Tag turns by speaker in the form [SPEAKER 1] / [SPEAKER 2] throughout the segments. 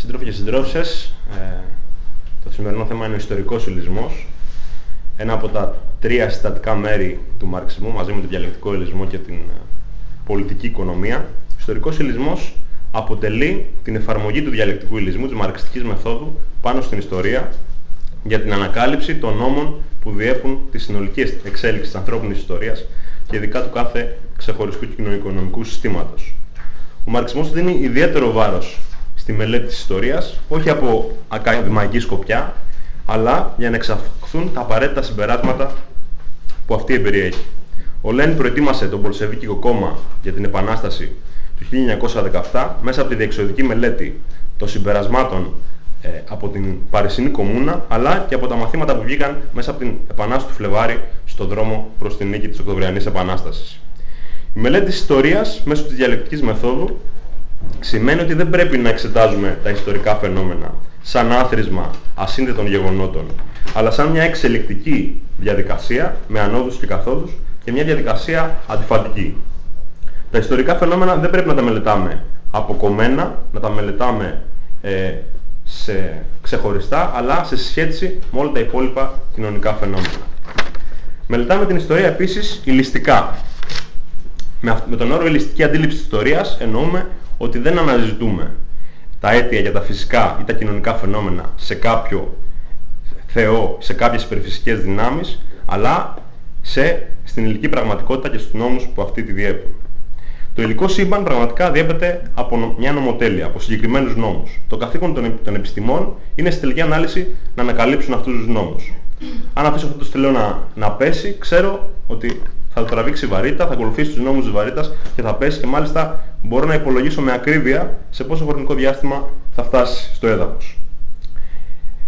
[SPEAKER 1] Σύντροφοι και συντρόφισσες, ε, το σημερινό θέμα είναι ο ιστορικός υλισμός. Ένα από τα τρία συστατικά μέρη του μαρξισμού, μαζί με τον διαλεκτικό υλισμό και την ε, πολιτική οικονομία. Ο ιστορικός υλισμός αποτελεί την εφαρμογή του διαλεκτικού υλισμού, της μαρξιστικής μεθόδου, πάνω στην ιστορία για την ανακάλυψη των νόμων που διέπουν τη συνολική εξέλιξη της ανθρώπινης ιστορίας και ειδικά του κάθε ξεχωριστού κοινωνικονομικού συστήματος. Ο μαρξισμός δίνει ιδιαίτερο βάρος στη μελέτη της ιστορίας, όχι από ακαδημαϊκή σκοπιά, αλλά για να εξαχθούν τα απαραίτητα συμπεράσματα που αυτή εμπεριέχει. Ο Λένιν προετοίμασε τον Πολσεβίκικο κόμμα για την Επανάσταση του 1917 μέσα από τη διεξοδική μελέτη των συμπερασμάτων ε, από την Παρισινή Κομμούνα αλλά και από τα μαθήματα που βγήκαν μέσα από την Επανάσταση του Φλεβάρι στον δρόμο προς την νίκη της Οκτωβριανής Επανάστασης. Η μελέτη της ιστορίας μέσω της διαλεκτικής μεθόδου σημαίνει ότι δεν πρέπει να εξετάζουμε τα ιστορικά φαινόμενα σαν άθροισμα ασύνδετων γεγονότων, αλλά σαν μια εξελικτική διαδικασία με ανόδους και καθόδους και μια διαδικασία αντιφατική. Τα ιστορικά φαινόμενα δεν πρέπει να τα μελετάμε αποκομμένα, να τα μελετάμε ε, σε ξεχωριστά, αλλά σε σχέση με όλα τα υπόλοιπα κοινωνικά φαινόμενα. Μελετάμε την ιστορία επίσης ηλιστικά. Με, με τον όρο ηλιστική αντίληψη της ιστορίας εννοούμε ότι δεν αναζητούμε τα αίτια για τα φυσικά ή τα κοινωνικά φαινόμενα σε κάποιο θεό, σε κάποιες υπερφυσικές δυνάμεις, αλλά σε, στην υλική πραγματικότητα και στους νόμους που αυτή τη διέπουν. Το υλικό σύμπαν πραγματικά διέπεται από μια νομοτέλεια, από συγκεκριμένους νόμους. Το καθήκον των, των επιστημών είναι στη τελική ανάλυση να ανακαλύψουν αυτούς τους νόμους. Αν αφήσω αυτό το στελέο να, να πέσει, ξέρω ότι θα το τραβήξει βαρύτητα, θα ακολουθήσει τους νόμους της βαρύτητας και θα πέσει και μάλιστα μπορώ να υπολογίσω με ακρίβεια σε πόσο χρονικό διάστημα θα φτάσει στο έδαφος.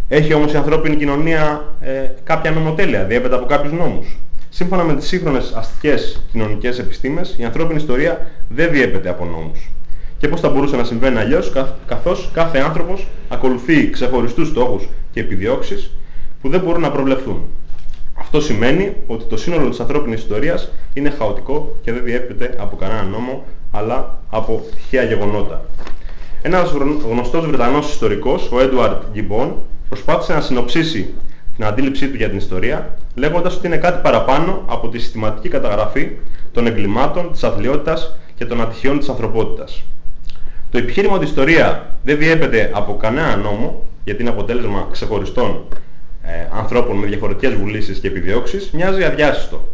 [SPEAKER 1] Έχει όμως η ανθρώπινη κοινωνία ε, κάποια νομοτέλεια, διέπεται από κάποιους νόμους. Σύμφωνα με τις σύγχρονες αστικές κοινωνικές επιστήμες, η ανθρώπινη ιστορία δεν διέπεται από νόμους. Και πώς θα μπορούσε να συμβαίνει αλλιώς, καθώς κάθε άνθρωπος ακολουθεί ξεχωριστούς στόχους και επιδιώξεις που δεν μπορούν να προβλεφθούν. Αυτό σημαίνει ότι το σύνολο της ανθρώπινης ιστορίας είναι χαοτικό και δεν διέπεται από κανέναν νόμο, αλλά από τυχαία γεγονότα. Ένας γνωστός Βρετανός ιστορικός, ο Edward Gibbon, προσπάθησε να συνοψίσει την αντίληψή του για την ιστορία, λέγοντας ότι είναι κάτι παραπάνω από τη συστηματική καταγραφή των εγκλημάτων, της αθλειότητας και των ατυχιών της ανθρωπότητας. Το επιχείρημα ότι η ιστορία δεν διέπεται από κανένα νόμο, γιατί είναι αποτέλεσμα ξεχωριστών ε, ανθρώπων με διαφορετικές βουλήσεις και επιδιώξεις, μοιάζει αδιάσυστο.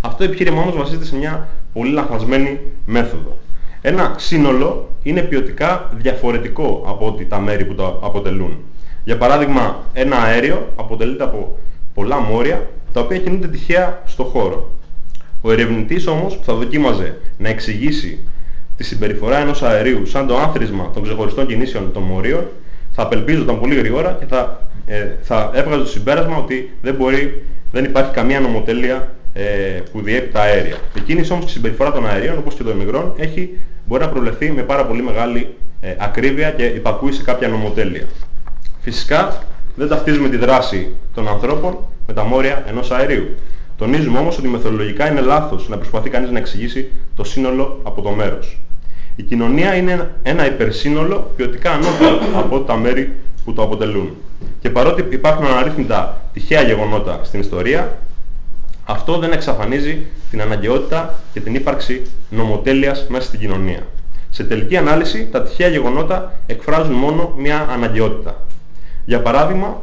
[SPEAKER 1] Αυτό το επιχείρημα όμως βασίζεται σε μια πολύ λανθασμένη μέθοδο. Ένα σύνολο είναι ποιοτικά διαφορετικό από ό,τι τα μέρη που το αποτελούν. Για παράδειγμα, ένα αέριο αποτελείται από πολλά μόρια τα οποία κινούνται τυχαία στο χώρο. Ο ερευνητής όμως που θα δοκίμαζε να εξηγήσει τη συμπεριφορά ενός αερίου σαν το άθροισμα των ξεχωριστών κινήσεων των μορίων θα απελπίζονταν πολύ γρήγορα και θα, ε, θα έβγαζε το συμπέρασμα ότι δεν, μπορεί, δεν υπάρχει καμία νομοτέλεια ε, που διέπει τα αέρια. Η κίνηση όμως και η συμπεριφορά των αερίων όπως και των υμιγρών έχει, μπορεί να προβλεφθεί με πάρα πολύ μεγάλη ε, ακρίβεια και υπακούει σε κάποια νομοτέλεια. Φυσικά δεν ταυτίζουμε τη δράση των ανθρώπων με τα μόρια ενός αερίου. Τονίζουμε όμως ότι μεθοδολογικά είναι λάθος να προσπαθεί κανείς να εξηγήσει το σύνολο από το μέρος. Η κοινωνία είναι ένα υπερσύνολο ποιοτικά ανώτερο από τα μέρη που το αποτελούν. Και παρότι υπάρχουν αναρρύθμιτα τυχαία γεγονότα στην ιστορία, αυτό δεν εξαφανίζει την αναγκαιότητα και την ύπαρξη νομοτέλειας μέσα στην κοινωνία. Σε τελική ανάλυση, τα τυχαία γεγονότα εκφράζουν μόνο μια αναγκαιότητα. Για παράδειγμα,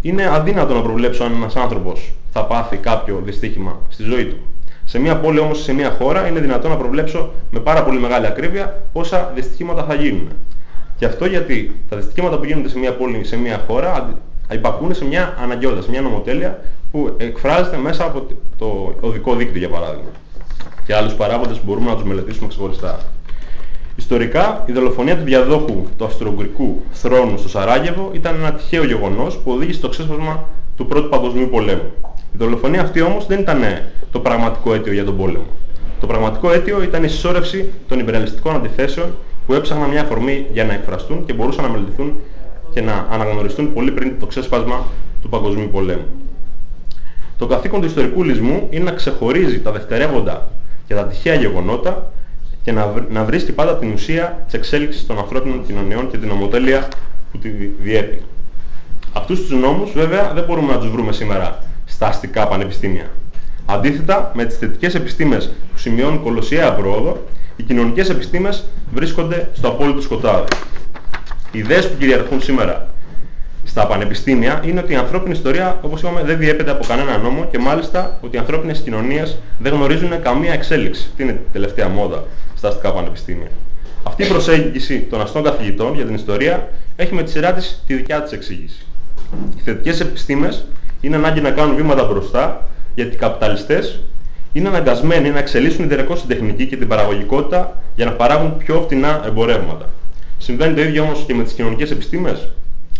[SPEAKER 1] είναι αδύνατο να προβλέψω αν ένας άνθρωπος θα πάθει κάποιο δυστύχημα στη ζωή του. Σε μια πόλη όμως, σε μια χώρα, είναι δυνατό να προβλέψω με πάρα πολύ μεγάλη ακρίβεια πόσα δυστυχήματα θα γίνουν. Και αυτό γιατί τα δυστυχήματα που γίνονται σε μια πόλη, σε μια χώρα, υπακούν σε μια αναγκαιότητα, σε μια νομοτέλεια που εκφράζεται μέσα από το οδικό δίκτυο για παράδειγμα. Και άλλους παράγοντες που μπορούμε να τους μελετήσουμε ξεχωριστά. Ιστορικά, η δολοφονία του διαδόχου του Αυστρο-Ουγγρικού θρόνου στο Σαράγεβο ήταν ένα τυχαίο γεγονός που οδήγησε στο ξέσπασμα του Πρώτου Παγκοσμίου Πολέμου. Η δολοφονία αυτή όμως δεν ήταν το πραγματικό αίτιο για τον πόλεμο. Το πραγματικό αίτιο ήταν η συσσόρευση των υπεραλιστικών αντιθέσεων που έψαχναν μια αφορμή για να εκφραστούν και μπορούσαν να μελετηθούν και να αναγνωριστούν πολύ πριν το ξέσπασμα του Παγκοσμίου Πολέμου. Το καθήκον του ιστορικού λυσμού είναι να ξεχωρίζει τα δευτερεύοντα και τα τυχαία γεγονότα και να, να βρίσκει πάντα την ουσία της εξέλιξης των ανθρώπινων κοινωνιών και την ομοτέλεια που τη διέπει. Αυτούς τους νόμους βέβαια δεν μπορούμε να τους βρούμε σήμερα στα αστικά πανεπιστήμια. Αντίθετα, με τις θετικές επιστήμες που σημειώνουν κολοσιαία πρόοδο, οι κοινωνικές επιστήμες βρίσκονται στο απόλυτο σκοτάδι. Οι ιδέες που κυριαρχούν σήμερα στα πανεπιστήμια είναι ότι η ανθρώπινη ιστορία, όπως είπαμε, δεν διέπεται από κανένα νόμο και μάλιστα ότι οι ανθρώπινες κοινωνίες δεν γνωρίζουν καμία εξέλιξη. Τι είναι η τελευταία μόδα στα αστικά πανεπιστήμια. Αυτή η προσέγγιση των αστών καθηγητών για την ιστορία έχει με τη σειρά της τη δικιά της εξήγηση. Οι θετικές επιστήμες είναι ανάγκη να κάνουν βήματα μπροστά γιατί οι καπιταλιστές είναι αναγκασμένοι να εξελίσσουν ιδιαίτερως την τεχνική και την παραγωγικότητα για να παράγουν πιο φτηνά εμπορεύματα. Συμβαίνει το ίδιο όμως και με τις κοινωνικές επιστήμες;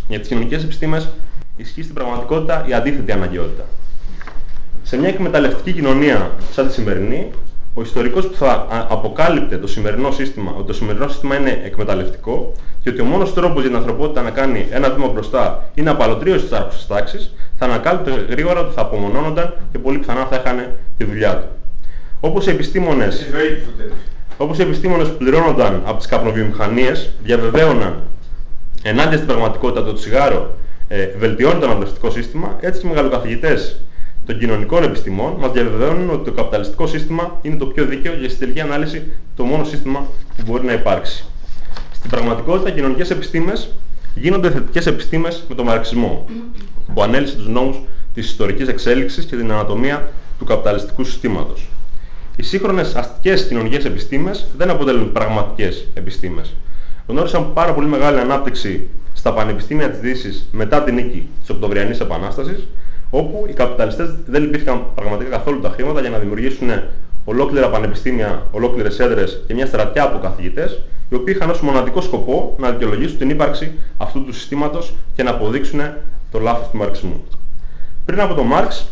[SPEAKER 1] Για τις κοινωνικές επιστήμες ισχύει στην πραγματικότητα η αντίθετη αναγκαιότητα. Σε μια εκμεταλλευτική κοινωνία σαν τη σημερινή, ο ιστορικός που θα αποκάλυπτε το σημερινό σύστημα, ότι το σημερινό σύστημα είναι εκμεταλλευτικό και ότι ο μόνος τρόπος για την ανθρωπότητα να κάνει ένα βήμα μπροστά είναι απαλωτρίωση της άρχουσας τάξης, θα ανακάλυπτε γρήγορα ότι θα απομονώνονταν και πολύ πιθανά θα έχανε τη δουλειά του. Όπως οι επιστήμονες, όπως οι επιστήμονες που πληρώνονταν από τις καπνοβιομηχανίες διαβεβαίωναν ενάντια στην πραγματικότητα ότι το τσιγάρο ε, βελτιώνει το αναπνευστικό σύστημα, έτσι και οι μεγαλοκαθηγητές των κοινωνικών επιστημών μας διαβεβαιώνουν ότι το καπιταλιστικό σύστημα είναι το πιο δίκαιο και στη τελική ανάλυση το μόνο σύστημα που μπορεί να υπάρξει. Στην πραγματικότητα, οι κοινωνικές επιστήμες γίνονται θετικές επιστήμες με τον μαρξισμό, που ανέλησε τους νόμους της ιστορικής εξέλιξης και την ανατομία του καπιταλιστικού συστήματος. Οι σύγχρονες αστικές κοινωνικές επιστήμες δεν αποτελούν πραγματικές επιστήμες. Γνώρισαν πάρα πολύ μεγάλη ανάπτυξη στα πανεπιστήμια της Δύσης μετά την νίκη της Οκτωβριανής Επανάστασης, όπου οι καπιταλιστές δεν λυπήθηκαν πραγματικά καθόλου τα χρήματα για να δημιουργήσουν ολόκληρα πανεπιστήμια, ολόκληρες έδρες και μια στρατιά από καθηγητές, οι οποίοι είχαν ως μοναδικό σκοπό να δικαιολογήσουν την ύπαρξη αυτού του συστήματος και να αποδείξουν το λάθος του μαρξισμού. Πριν από τον Μάρξ,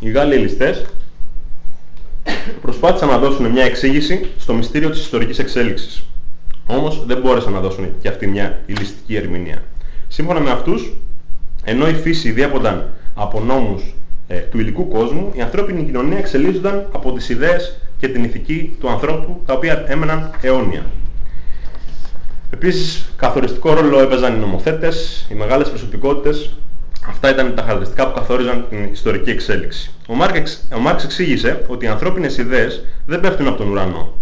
[SPEAKER 1] οι Γάλλοι ελιστές προσπάθησαν να δώσουν μια εξήγηση στο μυστήριο της ιστορικής εξέλιξης. Όμως δεν μπόρεσαν να δώσουν και αυτή μια ηλιστική ερμηνεία. Σύμφωνα με αυτούς, ενώ η φύση διέπονταν από νόμους ε, του υλικού κόσμου, η ανθρώπινη κοινωνία εξελίσσονταν από τις ιδέες και την ηθική του ανθρώπου, τα οποία έμεναν αιώνια. Επίσης, καθοριστικό ρόλο έπαιζαν οι νομοθέτες, οι μεγάλες προσωπικότητες. Αυτά ήταν τα χαρακτηριστικά που καθόριζαν την ιστορική εξέλιξη. Ο Μάρξ, ο Μάρξ εξήγησε ότι οι ανθρώπινες ιδέες δεν πέφτουν από τον ουρανό,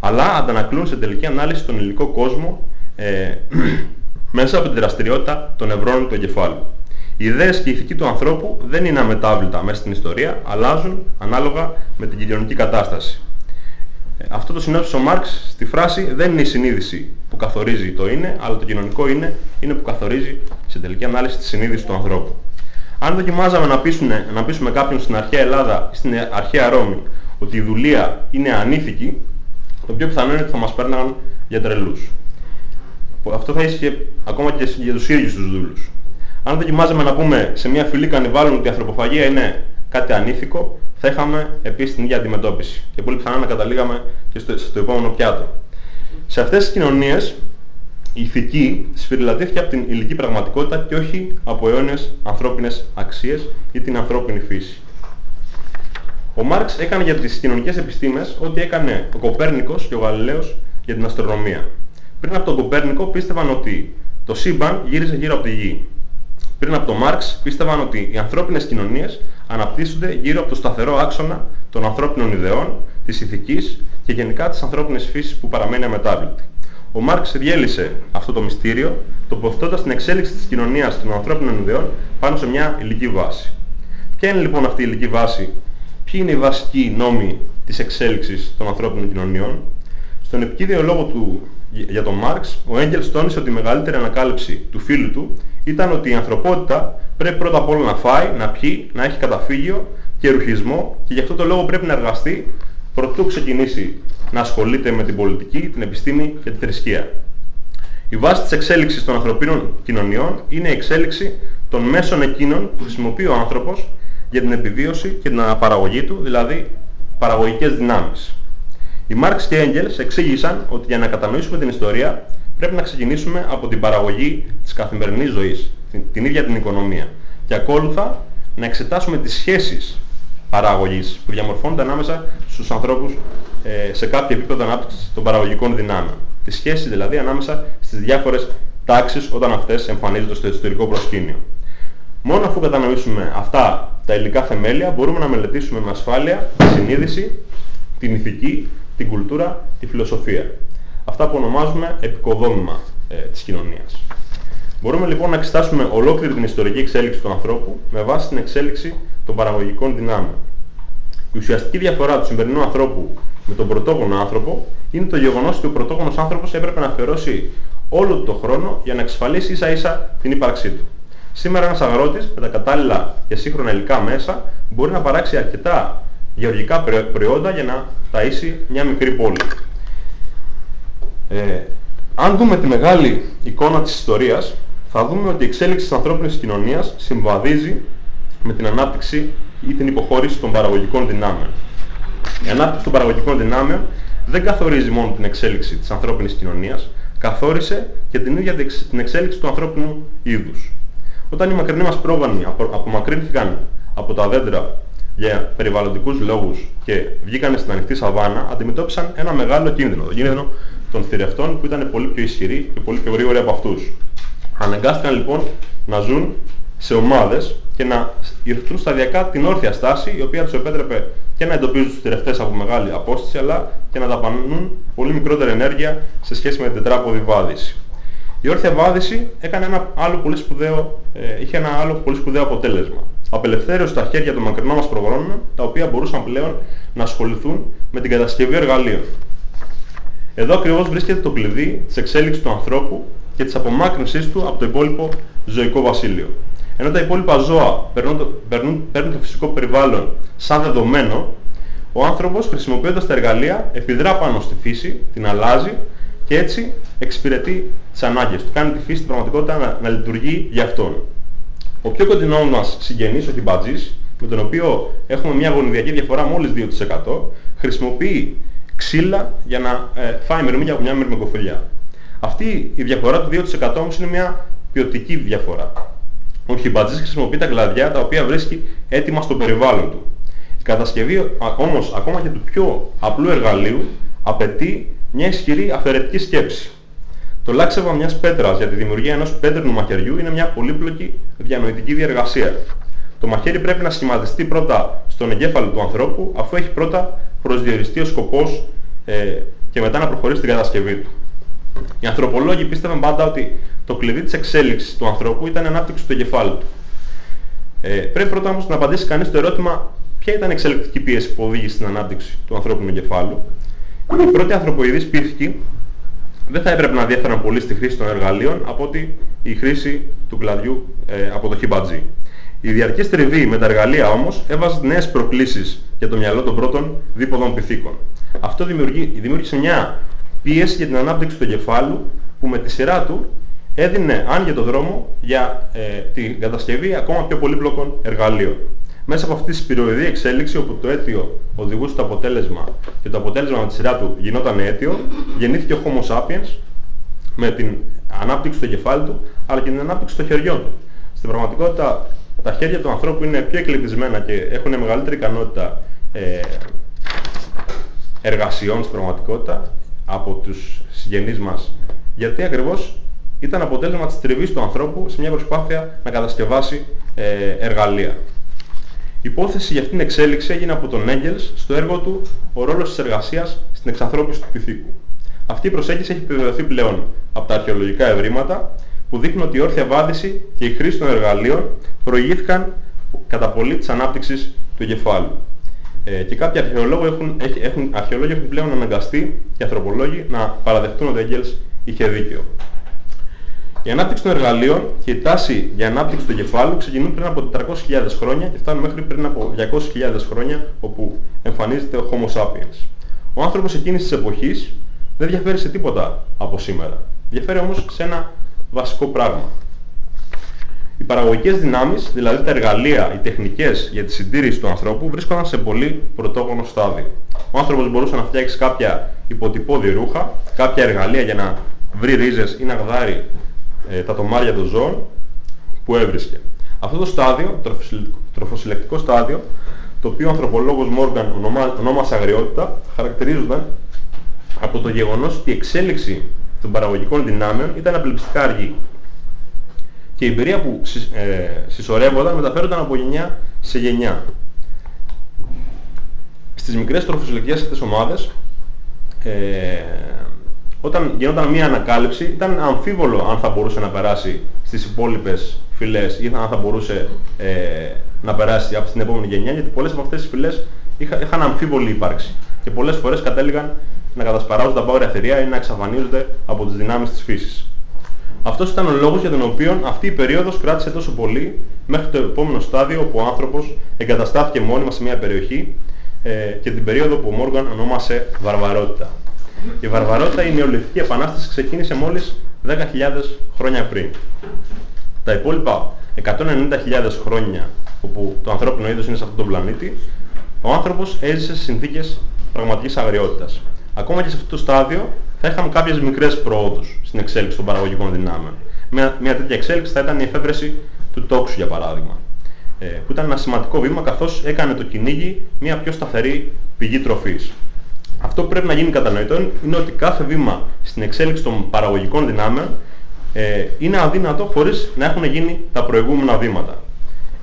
[SPEAKER 1] αλλά αντανακλούν σε τελική ανάλυση τον υλικό κόσμο ε, μέσα από τη δραστηριότητα των ευρώνων του εγκεφάλου. Οι ιδέες και η ηθική του ανθρώπου δεν είναι αμετάβλητα μέσα στην ιστορία, αλλάζουν ανάλογα με την κοινωνική κατάσταση. Ε, αυτό το συνέβησε ο Μάρξ στη φράση δεν είναι η συνείδηση που καθορίζει το είναι, αλλά το κοινωνικό είναι, είναι που καθορίζει σε τελική ανάλυση τη συνείδηση του ανθρώπου. Αν δοκιμάζαμε να, πείσουμε, να πείσουμε κάποιον στην αρχαία Ελλάδα ή στην αρχαία Ρώμη ότι η δουλεία είναι ανήθικη, το πιο πιθανό είναι ότι θα μας παίρναν για τρελούς. Αυτό θα ίσχυε ακόμα και για τους ίδιους τους δούλους. Αν δοκιμάζαμε να πούμε σε μια φυλή κανιβάλων ότι η ανθρωποφαγία είναι κάτι ανήθικο, θα είχαμε επίσης την ίδια αντιμετώπιση. Και πολύ πιθανά να καταλήγαμε και στο, στο επόμενο πιάτο. Σε αυτές τις κοινωνίες η ηθική σφυριλατήθηκε από την υλική πραγματικότητα και όχι από αιώνιες ανθρώπινες αξίες ή την ανθρώπινη φύση. Ο Μάρξ έκανε για τις κοινωνικές επιστήμες ό,τι έκανε ο Κοπέρνικος και ο Γαλιλαίος για την αστρονομία. Πριν από τον Κοπέρνικο πίστευαν ότι το σύμπαν γύριζε γύρω από τη γη. Πριν από τον Μάρξ πίστευαν ότι οι ανθρώπινες κοινωνίες αναπτύσσονται γύρω από το σταθερό άξονα των ανθρώπινων ιδεών, της ηθικής και γενικά της ανθρώπινης φύσης που παραμένει αμετάβλητη. Ο Μάρξ διέλυσε αυτό το μυστήριο, τοποθετώντας την εξέλιξη της κοινωνίας των ανθρώπινων ιδεών πάνω σε μια υλική βάση. Ποια είναι λοιπόν αυτή η υλική βάση, ποιοι είναι οι βασικοί νόμοι της εξέλιξης των ανθρώπινων κοινωνιών; Στον επικίδιο λόγο του για τον Μάρξ, ο Έγγελς τόνισε ότι η μεγαλύτερη ανακάλυψη του φίλου του ήταν ότι η ανθρωπότητα πρέπει πρώτα απ' όλα να φάει, να πιει, να έχει καταφύγιο και ρουχισμό και γι' αυτό το λόγο πρέπει να εργαστεί προτού ξεκινήσει να ασχολείται με την πολιτική, την επιστήμη και τη θρησκεία. Η βάση της εξέλιξης των ανθρωπίνων κοινωνιών είναι η εξέλιξη των μέσων εκείνων που χρησιμοποιεί ο άνθρωπος για την επιβίωση και την αναπαραγωγή του, δηλαδή παραγωγικές δυνάμεις. Οι Μάρξ και Έγγελς εξήγησαν ότι για να κατανοήσουμε την ιστορία πρέπει να ξεκινήσουμε από την παραγωγή της καθημερινής ζωής, την, την ίδια την οικονομία και ακόλουθα να εξετάσουμε τις σχέσεις παραγωγής που διαμορφώνονται ανάμεσα στους ανθρώπους ε, σε κάποιο επίπεδο ανάπτυξης των παραγωγικών δυνάμεων. Τη σχέση δηλαδή ανάμεσα στις διάφορες τάξεις όταν αυτές εμφανίζονται στο εσωτερικό προσκήνιο. Μόνο αφού κατανοήσουμε αυτά τα υλικά θεμέλια μπορούμε να μελετήσουμε με ασφάλεια τη συνείδηση, την ηθική, την κουλτούρα, τη φιλοσοφία. Αυτά που ονομάζουμε επικοδόμημα ε, της κοινωνίας. Μπορούμε λοιπόν να εξετάσουμε ολόκληρη την ιστορική εξέλιξη του ανθρώπου με βάση την εξέλιξη των παραγωγικών δυνάμεων. Η ουσιαστική διαφορά του σημερινού ανθρώπου με τον πρωτόγονο άνθρωπο είναι το γεγονός ότι ο πρωτόγονος άνθρωπος έπρεπε να αφιερώσει όλο τον χρόνο για να εξασφαλίσει ίσα ίσα την ύπαρξή του. Σήμερα ένας αγρότης με τα κατάλληλα και σύγχρονα υλικά μέσα μπορεί να παράξει αρκετά γεωργικά προϊόντα για να ταΐσει μια μικρή πόλη. Ε, αν δούμε τη μεγάλη εικόνα της ιστορίας, θα δούμε ότι η εξέλιξη της ανθρώπινης κοινωνίας συμβαδίζει με την ανάπτυξη ή την υποχώρηση των παραγωγικών δυνάμεων. Η ανάπτυξη των παραγωγικών δυνάμεων δεν καθορίζει μόνο την εξέλιξη της ανθρώπινης κοινωνίας, καθόρισε και την ίδια την εξέλιξη του ανθρώπινου είδους. Όταν οι μακρινοί μας πρόγονοι απομακρύνθηκαν από τα δέντρα για περιβαλλοντικούς λόγους και βγήκαν στην ανοιχτή σαβάνα, αντιμετώπισαν ένα μεγάλο κίνδυνο, το κίνδυνο των θηρευτών που ήταν πολύ πιο ισχυροί και πολύ πιο γρήγοροι από αυτούς. Αναγκάστηκαν λοιπόν να ζουν σε ομάδες και να ηρθούν σταδιακά την όρθια στάση η οποία τους επέτρεπε και να εντοπίζουν τους θηρευτές από μεγάλη απόσταση αλλά και να δαπανούν πολύ μικρότερη ενέργεια σε σχέση με την τετράποδη βάδιση. Η όρθια βάδιση έκανε ένα άλλο πολύ σπουδαίο, ε, είχε ένα άλλο πολύ σπουδαίο αποτέλεσμα. Απελευθέρωσε στα χέρια των μακρινών μας προγράμματων, τα οποία μπορούσαν πλέον να ασχοληθούν με την κατασκευή εργαλείων. Εδώ ακριβώς βρίσκεται το κλειδί της εξέλιξης του ανθρώπου και της απομάκρυνσής του από το υπόλοιπο ζωικό βασίλειο. Ενώ τα υπόλοιπα ζώα παίρνουν το, παίρνουν, παίρνουν το φυσικό περιβάλλον σαν δεδομένο, ο άνθρωπος χρησιμοποιώντας τα εργαλεία επιδρά πάνω στη φύση, την αλλάζει και έτσι εξυπηρετεί τις ανάγκες του. Κάνει τη φύση στην πραγματικότητα να, να λειτουργεί για αυτόν. Ο πιο κοντινός μας συγγενής, ο χιμπατζής, με τον οποίο έχουμε μια γονιδιακή διαφορά μόλις 2%, χρησιμοποιεί ξύλα για να ε, φάει μυρμήγκια από μια μυρμικοφιλιά. Αυτή η διαφορά του 2% όμως είναι μια ποιοτική διαφορά. Ο χιμπατζής χρησιμοποιεί τα κλαδιά τα οποία βρίσκει έτοιμα στο περιβάλλον του. Η κατασκευή όμως ακόμα και του πιο απλού εργαλείου απαιτεί μια ισχυρή αφαιρετική σκέψη. Το λάξευμα μιας πέτρας για τη δημιουργία ενός πέτρινου μαχαιριού είναι μια πολύπλοκη διανοητική διεργασία. Το μαχαίρι πρέπει να σχηματιστεί πρώτα στον εγκέφαλο του ανθρώπου, αφού έχει πρώτα προσδιοριστεί ο σκοπός ε, και μετά να προχωρήσει στην κατασκευή του. Οι ανθρωπολόγοι πίστευαν πάντα ότι το κλειδί της εξέλιξης του ανθρώπου ήταν η ανάπτυξη του εγκεφάλου του. Ε, πρέπει πρώτα όμως να απαντήσει κανείς το ερώτημα ποια ήταν η εξελικτική πίεση που οδήγησε στην ανάπτυξη του ανθρώπινου εγκεφάλου. Οι πρώτοι ανθρωποειδείς πίθηκοι δεν θα έπρεπε να διέφεραν πολύ στη χρήση των εργαλείων από ότι η χρήση του κλαδιού ε, από το χιμπατζί. Η διαρκής τριβή με τα εργαλεία όμως έβαζε νέες προκλήσεις για το μυαλό των πρώτων δίποδων πυθίκων. Αυτό δημιούργησε μια πίεση για την ανάπτυξη του εγκεφάλου που με τη σειρά του έδινε άνοιγε το δρόμο για ε, την κατασκευή ακόμα πιο πολύπλοκων εργαλείων. Μέσα από αυτή τη σπυροειδή εξέλιξη όπου το αίτιο οδηγούσε το αποτέλεσμα και το αποτέλεσμα με τη σειρά του γινόταν αίτιο, γεννήθηκε ο Homo sapiens με την ανάπτυξη του εγκεφάλου του αλλά και την ανάπτυξη των χεριών του. Στην πραγματικότητα τα χέρια του ανθρώπου είναι πιο εκλεπτισμένα και έχουν μεγαλύτερη ικανότητα ε, εργασιών στην πραγματικότητα από τους συγγενείς μας γιατί ακριβώς ήταν αποτέλεσμα της τριβής του ανθρώπου σε μια προσπάθεια να κατασκευάσει ε, εργαλεία. Η υπόθεση για αυτήν την εξέλιξη έγινε από τον Έγγελς στο έργο του «Ο ρόλος της εργασίας στην εξανθρώπιση του πυθίκου». Αυτή η προσέγγιση έχει επιβεβαιωθεί πλέον από τα αρχαιολογικά ευρήματα που δείχνουν ότι η όρθια βάδηση και η χρήση των εργαλείων προηγήθηκαν κατά πολύ της ανάπτυξης του εγκεφάλου. Ε, και κάποιοι αρχαιολόγοι έχουν, έχουν, αρχαιολόγοι έχουν πλέον αναγκαστεί και ανθρωπολόγοι να παραδεχτούν ότι ο Έγγελς είχε δίκαιο. Η ανάπτυξη των εργαλείων και η τάση για ανάπτυξη του εγκεφάλου ξεκινούν πριν από 400.000 χρόνια και φτάνουν μέχρι πριν από 200.000 χρόνια όπου εμφανίζεται ο Homo sapiens. Ο άνθρωπος εκείνης της εποχής δεν διαφέρει σε τίποτα από σήμερα. Διαφέρει όμως σε ένα βασικό πράγμα. Οι παραγωγικές δυνάμεις, δηλαδή τα εργαλεία, οι τεχνικές για τη συντήρηση του ανθρώπου βρίσκονταν σε πολύ πρωτόγονο στάδιο. Ο άνθρωπος μπορούσε να φτιάξει κάποια υποτυπώδη ρούχα, κάποια εργαλεία για να βρει ρίζες ή να γδάρει ε, τα τομάρια των ζώων που έβρισκε. Αυτό το στάδιο, το τροφοσυλλεκτικό στάδιο, το οποίο ο ανθρωπολόγος Μόργαν ονόμασε αγριότητα, χαρακτηρίζονταν από το γεγονός ότι η εξέλιξη των παραγωγικών δυνάμεων ήταν απελπιστικά αργή. Και η εμπειρία που ε, συσσωρεύονταν μεταφέρονταν από γενιά σε γενιά. Στις μικρές τροφοσυλλογικές αυτές ομάδες, ε, όταν γινόταν μία ανακάλυψη, ήταν αμφίβολο αν θα μπορούσε να περάσει στις υπόλοιπες φυλές ή αν θα μπορούσε ε, να περάσει από την επόμενη γενιά, γιατί πολλές από αυτές τις φυλές είχαν, είχαν αμφίβολη ύπαρξη και πολλές φορές κατέληγαν να κατασπαράζουν τα πάγρια θηρία ή να εξαφανίζονται από τις δυνάμεις της φύσης. Αυτός ήταν ο λόγος για τον οποίο αυτή η περίοδος κράτησε τόσο πολύ μέχρι το επόμενο στάδιο όπου ο άνθρωπος εγκαταστάθηκε μόνιμα σε μια περιοχή ε, και την περίοδο που ο Μόργαν ονόμασε βαρβαρότητα. Η βαρβαρότητα, η νεολιθική επανάσταση ξεκίνησε μόλις 10.000 χρόνια πριν. Τα υπόλοιπα 190.000 χρόνια όπου το ανθρώπινο είδος είναι σε αυτόν τον πλανήτη, ο άνθρωπος έζησε σε συνθήκες πραγματικής αγριότητας. Ακόμα και σε αυτό το στάδιο θα είχαμε κάποιες μικρές προόδους στην εξέλιξη των παραγωγικών δυνάμεων. Μια, μια τέτοια εξέλιξη θα ήταν η εφεύρεση του τόξου για παράδειγμα. Ε, που ήταν ένα σημαντικό βήμα καθώς έκανε το κυνήγι μια πιο σταθερή πηγή τροφής. Αυτό που πρέπει να γίνει κατανοητό είναι ότι κάθε βήμα στην εξέλιξη των παραγωγικών δυνάμεων ε, είναι αδύνατο χωρίς να έχουν γίνει τα προηγούμενα βήματα.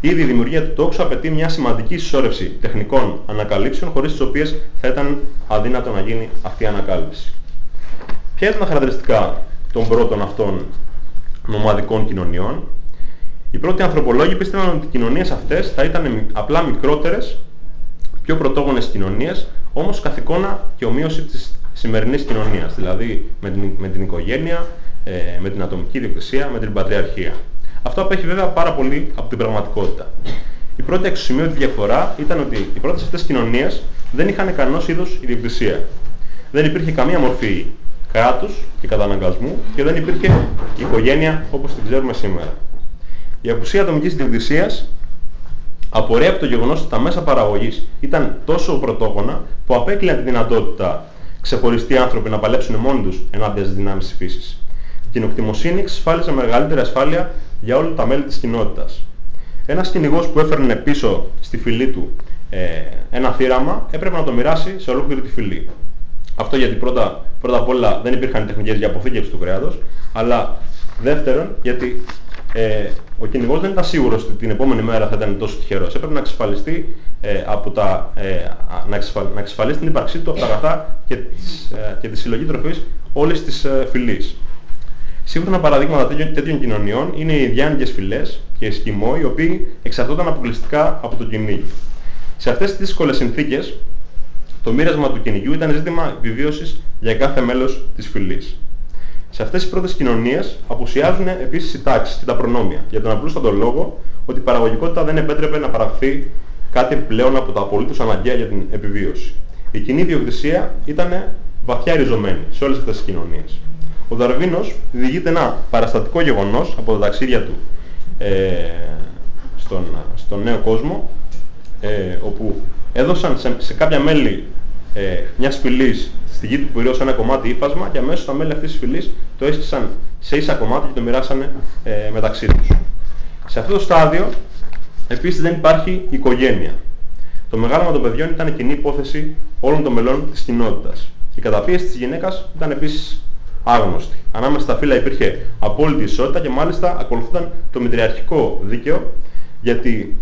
[SPEAKER 1] Ήδη η δημιουργία του τόξου απαιτεί μια σημαντική συσσόρευση τεχνικών ανακαλύψεων χωρίς τις οποίες θα ήταν αδύνατο να γίνει αυτή η ανακάλυψη. Ποια ήταν τα χαρακτηριστικά των πρώτων αυτών νομαδικών κοινωνιών; Οι πρώτοι ανθρωπολόγοι πίστευαν ότι οι κοινωνίες αυτές θα ήταν απλά μικρότερες, πιο πρωτόγονες κοινωνίες, όμως καθ' εικόνα και ομοίωση της σημερινής κοινωνίας, δηλαδή με την, με την οικογένεια, ε, με την ατομική ιδιοκτησία, με την πατριαρχία. Αυτό απέχει βέβαια πάρα πολύ από την πραγματικότητα. Η πρώτη αξιοσημείωτη διαφορά ήταν ότι οι πρώτες αυτές κοινωνίες δεν είχαν κανένας είδους ιδιοκτησία. Δεν υπήρχε καμία μορφή κράτους και καταναγκασμού και δεν υπήρχε οικογένεια όπως την ξέρουμε σήμερα. Η απουσία ατομικής ιδιοκτησίας απορρέει από το γεγονός ότι τα μέσα παραγωγής ήταν τόσο πρωτόγωνα που απέκλειαν τη δυνατότητα ξεχωριστοί άνθρωποι να παλέψουν μόνοι τους ενάντια στις δυνάμεις της φύσης. Η κοινοκτημοσύνη εξασφάλιζε μεγαλύτερη ασφάλεια για όλα τα μέλη της κοινότητας. Ένας κυνηγός που έφερνε πίσω στη φυλή του ε, ένα θύραμα έπρεπε να το μοιράσει σε ολόκληρη τη φυλή. Αυτό γιατί πρώτα, πρώτα απ' όλα δεν υπήρχαν τεχνικές για αποθήκευση του κρέατος, αλλά δεύτερον γιατί ε, ο κυνηγός δεν ήταν σίγουρος ότι την επόμενη μέρα θα ήταν τόσο τυχερός. Έπρεπε να εξασφαλιστεί, ε, από τα, ε, να, εξασφαλ, να εξασφαλίσει την ύπαρξή του από τα αγαθά και, ε, και τη συλλογή τροφής όλης της ε, φυλής. Σύγχρονα παραδείγματα τέτοιων, τέτοιων κοινωνιών είναι οι διάνοιες φυλές και οι Εσκιμώ, οι οποίοι εξαρτώνταν αποκλειστικά από το κυνήγι. Σε αυτές τις δύσκολες συνθήκες, το μοίρασμα του κυνηγιού ήταν ζήτημα επιβίωσης για κάθε μέλος της φυλής. Σε αυτές τις πρώτες κοινωνίες απουσιάζουν επίσης οι τάξεις και τα προνόμια, για τον απλούστατο λόγο ότι η παραγωγικότητα δεν επέτρεπε να παραχθεί κάτι πλέον από τα απολύτως αναγκαία για την επιβίωση. Η κοινή διοκτησία ήταν βαθιά ριζωμένη σε όλες αυτές τις κοινωνίες. Ο Δαρβίνος διηγείται ένα παραστατικό γεγονός από τα ταξίδια του ε, στον, στον νέο κόσμο, ε, όπου έδωσαν σε, σε κάποια μέλη ε, μιας φυλής στη γη του Πυραιός ένα κομμάτι ύφασμα και αμέσως τα μέλη αυτής της φυλής το έστησαν σε ίσα κομμάτια και το μοιράσανε ε, μεταξύ τους. Σε αυτό το στάδιο επίσης δεν υπάρχει οικογένεια. Το μεγάλωμα των παιδιών ήταν κοινή υπόθεση όλων των μελών της κοινότητας. Η καταπίεση της γυναίκας ήταν επίσης άγνωστη. Ανάμεσα στα φύλλα υπήρχε απόλυτη ισότητα και μάλιστα ακολουθούνταν το μητριαρχικό δίκαιο γιατί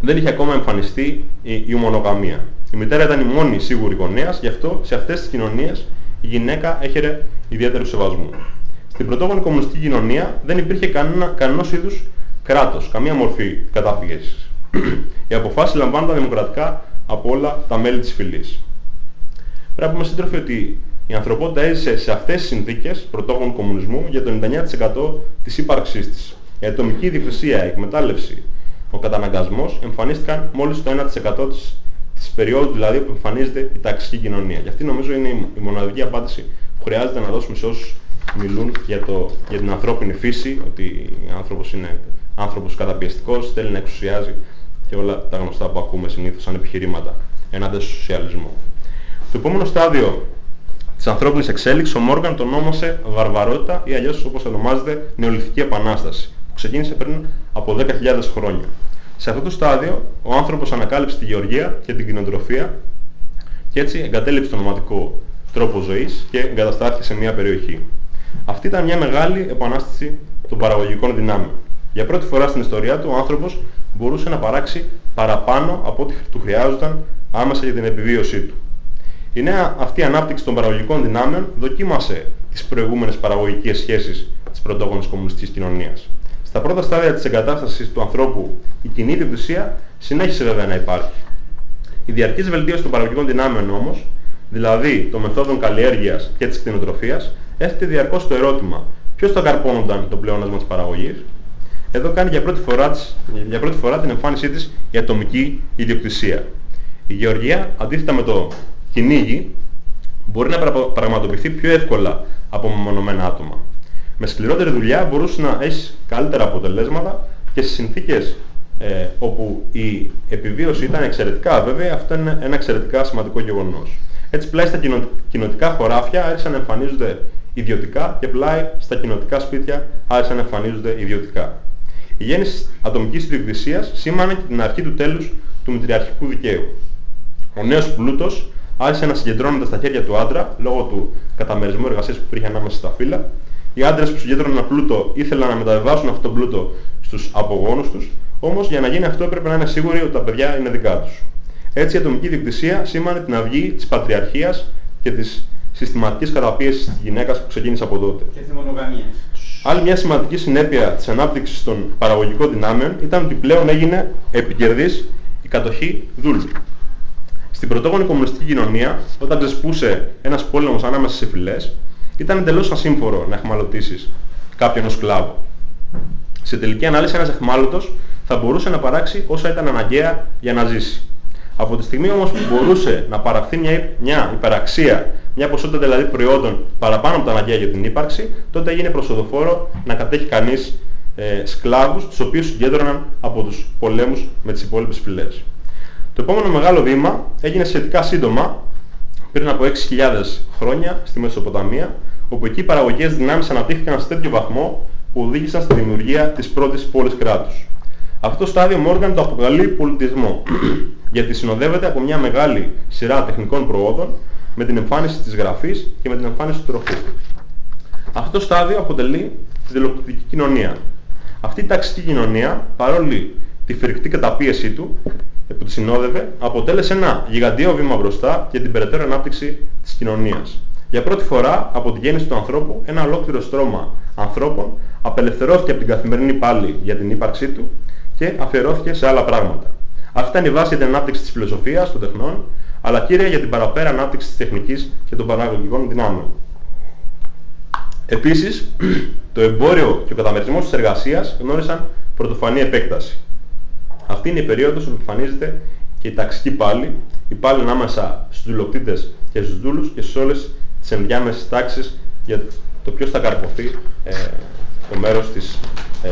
[SPEAKER 1] δεν είχε ακόμα εμφανιστεί η, η μονογαμία. Η μητέρα ήταν η μόνη σίγουρη γονέας, γι' αυτό σε αυτές τις κοινωνίες η γυναίκα έχερε ιδιαίτερο σεβασμό. Στην πρωτόγονη κομμουνιστική κοινωνία δεν υπήρχε κανένα, κανένας είδους κράτος, καμία μορφή κατάπιεσης. Οι αποφάσεις λαμβάνονταν δημοκρατικά από όλα τα μέλη της φυλής. Πρέπει να πούμε σύντροφοι ότι η ανθρωπότητα έζησε σε αυτές τις συνθήκες πρωτόγονου κομμουνισμού για το 99% της ύπαρξής της. Η ατομική ιδιοκτησία, η εκμετάλλευση, ο καταναγκασμός εμφανίστηκαν μόλις το 1% της, της περίοδου δηλαδή που εμφανίζεται η ταξική κοινωνία. Και αυτή νομίζω είναι η, μοναδική απάντηση που χρειάζεται να δώσουμε σε όσους μιλούν για, το, για την ανθρώπινη φύση, ότι ο άνθρωπος είναι άνθρωπος καταπιεστικός, θέλει να εξουσιάζει και όλα τα γνωστά που ακούμε συνήθως σαν επιχειρήματα ενάντια στο σοσιαλισμό. Το επόμενο στάδιο της ανθρώπινης εξέλιξης ο Μόργαν τον ονόμασε βαρβαρότητα ή αλλιώς όπως ονομάζεται νεολιθική επανάσταση που ξεκίνησε πριν από 10.000 χρόνια. Σε αυτό το στάδιο ο άνθρωπος ανακάλυψε τη γεωργία και την κτηνοτροφία και έτσι εγκατέλειψε τον νοματικό τρόπο ζωής και εγκαταστάθηκε σε μια περιοχή. Αυτή ήταν μια μεγάλη επανάσταση των παραγωγικών δυνάμεων. Για πρώτη φορά στην ιστορία του ο άνθρωπος μπορούσε να παράξει παραπάνω από ό,τι του χρειάζονταν άμεσα για την επιβίωσή του. Η νέα αυτή ανάπτυξη των παραγωγικών δυνάμεων δοκίμασε τις προηγούμενες παραγωγικές σχέσεις της πρωτόγονης κομμουνιστικής κοινωνίας. Στα πρώτα στάδια της εγκατάστασης του ανθρώπου η κοινή ιδιοκτησία συνέχισε βέβαια να υπάρχει. Η διαρκής βελτίωση των παραγωγικών δυνάμεων όμως, δηλαδή των μεθόδων καλλιέργειας και της κτηνοτροφίας, έθετε διαρκώς το ερώτημα ποιος θα καρπώνονταν το πλεόνασμα της παραγωγής. Εδώ κάνει για πρώτη φορά, για πρώτη φορά την εμφάνισή της η ατομική ιδιοκτησία. Η γεωργία, αντίθετα με το κυνήγι, μπορεί να πραγματοποιηθεί πιο εύκολα από μεμονωμένα άτομα. Με σκληρότερη δουλειά μπορούσε να έχεις καλύτερα αποτελέσματα και σε συνθήκες ε, όπου η επιβίωση ήταν εξαιρετικά βέβαια, αυτό είναι ένα εξαιρετικά σημαντικό γεγονός. Έτσι πλάι στα κοινοτικά χωράφια άρχισαν να εμφανίζονται ιδιωτικά και πλάι στα κοινοτικά σπίτια άρχισαν να εμφανίζονται ιδιωτικά. Η γέννηση ατομικής ιδιοκτησίας σήμανε και την αρχή του τέλους του μητριαρχικού δικαίου. Ο νέος πλούτος άρχισε να συγκεντρώνεται στα χέρια του άντρα λόγω του καταμερισμού εργασίας που υπήρχε ανάμεσα στα φύλλα. Οι άντρες που συγκέντρωναν πλούτο ήθελαν να μεταβιβάσουν αυτό το πλούτο στους απογόνους τους, όμως για να γίνει αυτό έπρεπε να είναι σίγουροι ότι τα παιδιά είναι δικά τους. Έτσι η ατομική διοκτησία σήμανε την αυγή της πατριαρχίας και της συστηματικής καταπίεσης της γυναίκας που ξεκίνησε από τότε.
[SPEAKER 2] Και της μονογαμίας.
[SPEAKER 1] Άλλη μια σημαντική συνέπεια της ανάπτυξης των παραγωγικών δυνάμεων ήταν ότι πλέον έγινε επικερδής η κατοχή δούλου. Στην πρωτόγονη κομμουνιστική κοινωνία, όταν ξεσπούσε ένας πόλεμος ανάμεσα σε φυλές, ήταν εντελώς ασύμφορο να εχμαλωτήσεις κάποιον ως σκλάβο. Σε τελική ανάλυση ένας εχμάλωτος θα μπορούσε να παράξει όσα ήταν αναγκαία για να ζήσει. Από τη στιγμή όμως που μπορούσε να παραχθεί μια, μια υπεραξία, μια ποσότητα δηλαδή προϊόντων παραπάνω από τα αναγκαία για την ύπαρξη, τότε έγινε προσοδοφόρο να κατέχει κανείς ε, σκλάβους, τους οποίους συγκέντρωναν από τους πολέμους με τις υπόλοιπες φυλές. Το επόμενο μεγάλο βήμα έγινε σχετικά σύντομα, πριν από 6.000 χρόνια, στη Μεσοποταμία, όπου εκεί οι παραγωγικές δυνάμεις αναπτύχθηκαν σε τέτοιο βαθμό που οδήγησαν στη δημιουργία της πρώτης πόλης κράτους. Αυτό το στάδιο Μόργαν το αποκαλεί πολιτισμό, γιατί συνοδεύεται από μια μεγάλη σειρά τεχνικών προόδων με την εμφάνιση της γραφής και με την εμφάνιση του τροφού. Αυτό το στάδιο αποτελεί τη δηλοπτική κοινωνία. Αυτή η ταξική κοινωνία, παρόλη τη φρικτή καταπίεσή του, που τη συνόδευε, αποτέλεσε ένα γιγαντιαίο βήμα μπροστά για την περαιτέρω ανάπτυξη της κοινωνίας. Για πρώτη φορά από τη γέννηση του ανθρώπου, ένα ολόκληρο στρώμα ανθρώπων απελευθερώθηκε από την καθημερινή πάλη για την ύπαρξή του και αφιερώθηκε σε άλλα πράγματα. Αυτή ήταν η βάση για την ανάπτυξη της φιλοσοφίας, των τεχνών, αλλά κύρια για την παραπέρα ανάπτυξη της τεχνικής και των παραγωγικών δυνάμεων. Επίσης, το εμπόριο και ο καταμερισμός της εργασίας γνώρισαν πρωτοφανή επέκταση. Αυτή είναι η περίοδος που εμφανίζεται και η ταξική πάλη, η πάλη ανάμεσα στους δουλοκτήτες και στους δούλους και σε όλες τις ενδιάμεσες τάξεις για το ποιος θα καρποθεί ε, το μέρος της, ε,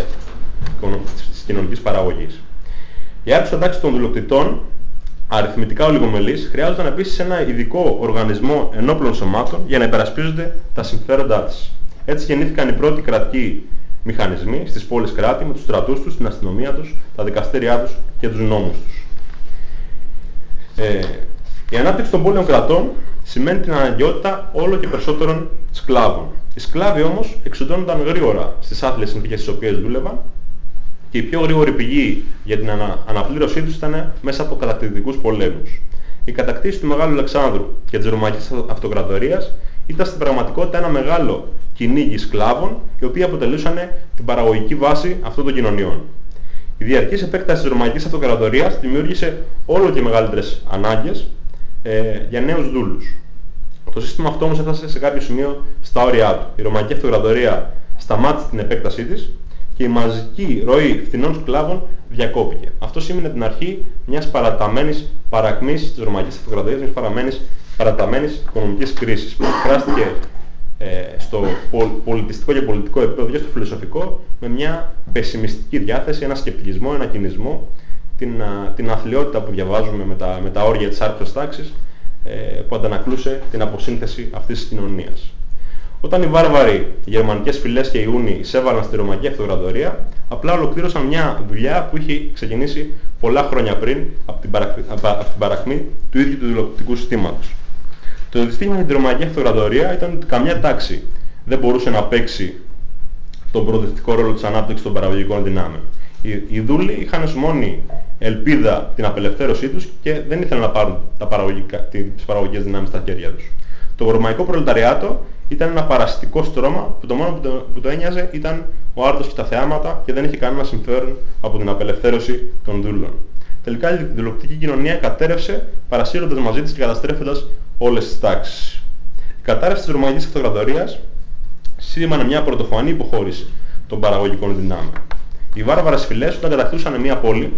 [SPEAKER 1] της κοινωνικής παραγωγής. Η άρχουσα τάξη των δουλοκτητών, αριθμητικά ολιγομελής, χρειάζονταν επίσης ένα ειδικό οργανισμό ενόπλων σωμάτων για να υπερασπίζονται τα συμφέροντά της. Έτσι γεννήθηκαν οι πρώτοι κρατικοί μηχανισμοί στις πόλεις κράτη με τους στρατούς τους, την αστυνομία τους, τα δικαστήριά τους και τους νόμους τους. Ε, η ανάπτυξη των πόλεων κρατών σημαίνει την αναγκαιότητα όλο και περισσότερων σκλάβων. Οι σκλάβοι όμως εξοντώνονταν γρήγορα στις άθλιες συνθήκες στις οποίες δούλευαν και η πιο γρήγορη πηγή για την ανα, αναπλήρωσή τους ήταν μέσα από κατακτητικούς πολέμους. Η κατακτήση του Μεγάλου Αλεξάνδρου και της Ρωμαϊκής Αυτοκρατορίας ήταν στην πραγματικότητα ένα μεγάλο κυνήγι σκλάβων, οι οποίοι αποτελούσαν την παραγωγική βάση αυτών των κοινωνιών. Η διαρκής επέκταση της Ρωμαϊκής Αυτοκρατορίας δημιούργησε όλο και μεγαλύτερες ανάγκες ε, για νέους δούλους. Το σύστημα αυτό όμως έφτασε σε κάποιο σημείο στα όρια του. Η Ρωμαϊκή Αυτοκρατορία σταμάτησε την επέκτασή της και η μαζική ροή φθηνών σκλάβων διακόπηκε. Αυτό σήμαινε την αρχή μιας παραταμένης παρακμής της Ρωμαϊκής Αυτοκρατορίας, μιας παραμένης, παραταμένης οικονομικής κρίσης που εκφράστηκε ε, στο πολιτιστικό και πολιτικό επίπεδο και στο φιλοσοφικό με μια πεσημιστική διάθεση, ένα σκεπτικισμό, ένα κινησμό, την, την αθλειότητα που διαβάζουμε με τα, με τα όρια της άρθρωσης τάξης ε, που αντανακλούσε την αποσύνθεση αυτής της κοινωνίας. Όταν οι βάρβαροι, οι γερμανικές φυλές και οι Ούνοι εισέβαλαν στη Ρωμαϊκή Αυτοκρατορία, απλά ολοκλήρωσαν μια δουλειά που είχε ξεκινήσει πολλά χρόνια πριν από την, παραχμή του ίδιου του τηλεοπτικού συστήματος. Το δυστύχημα για την Ρωμαϊκή Αυτοκρατορία ήταν ότι καμιά τάξη δεν μπορούσε να παίξει τον προοδευτικό ρόλο της ανάπτυξης των παραγωγικών δυνάμεων. Οι, οι δούλοι είχαν ως μόνη ελπίδα την απελευθέρωσή τους και δεν ήθελαν να πάρουν τα παραγωγικά, τις παραγωγικές δυνάμεις στα χέρια τους. Το ρωμαϊκό προλεταριάτο ήταν ένα παραστικό στρώμα που το μόνο που το, που το ένοιαζε ήταν ο άρτος και τα θεάματα και δεν είχε κανένα συμφέρον από την απελευθέρωση των δούλων. Τελικά η δουλοπτική κοινωνία κατέρευσε παρασύροντας μαζί της και καταστρέφοντας όλες τις τάξεις. Η κατάρρευση της Ρωμαϊκής Αυτοκρατορίας σήμανε μια πρωτοφανή υποχώρηση των παραγωγικών δυνάμεων. Οι βάρβαρες φυλές όταν κατακτούσαν μια πόλη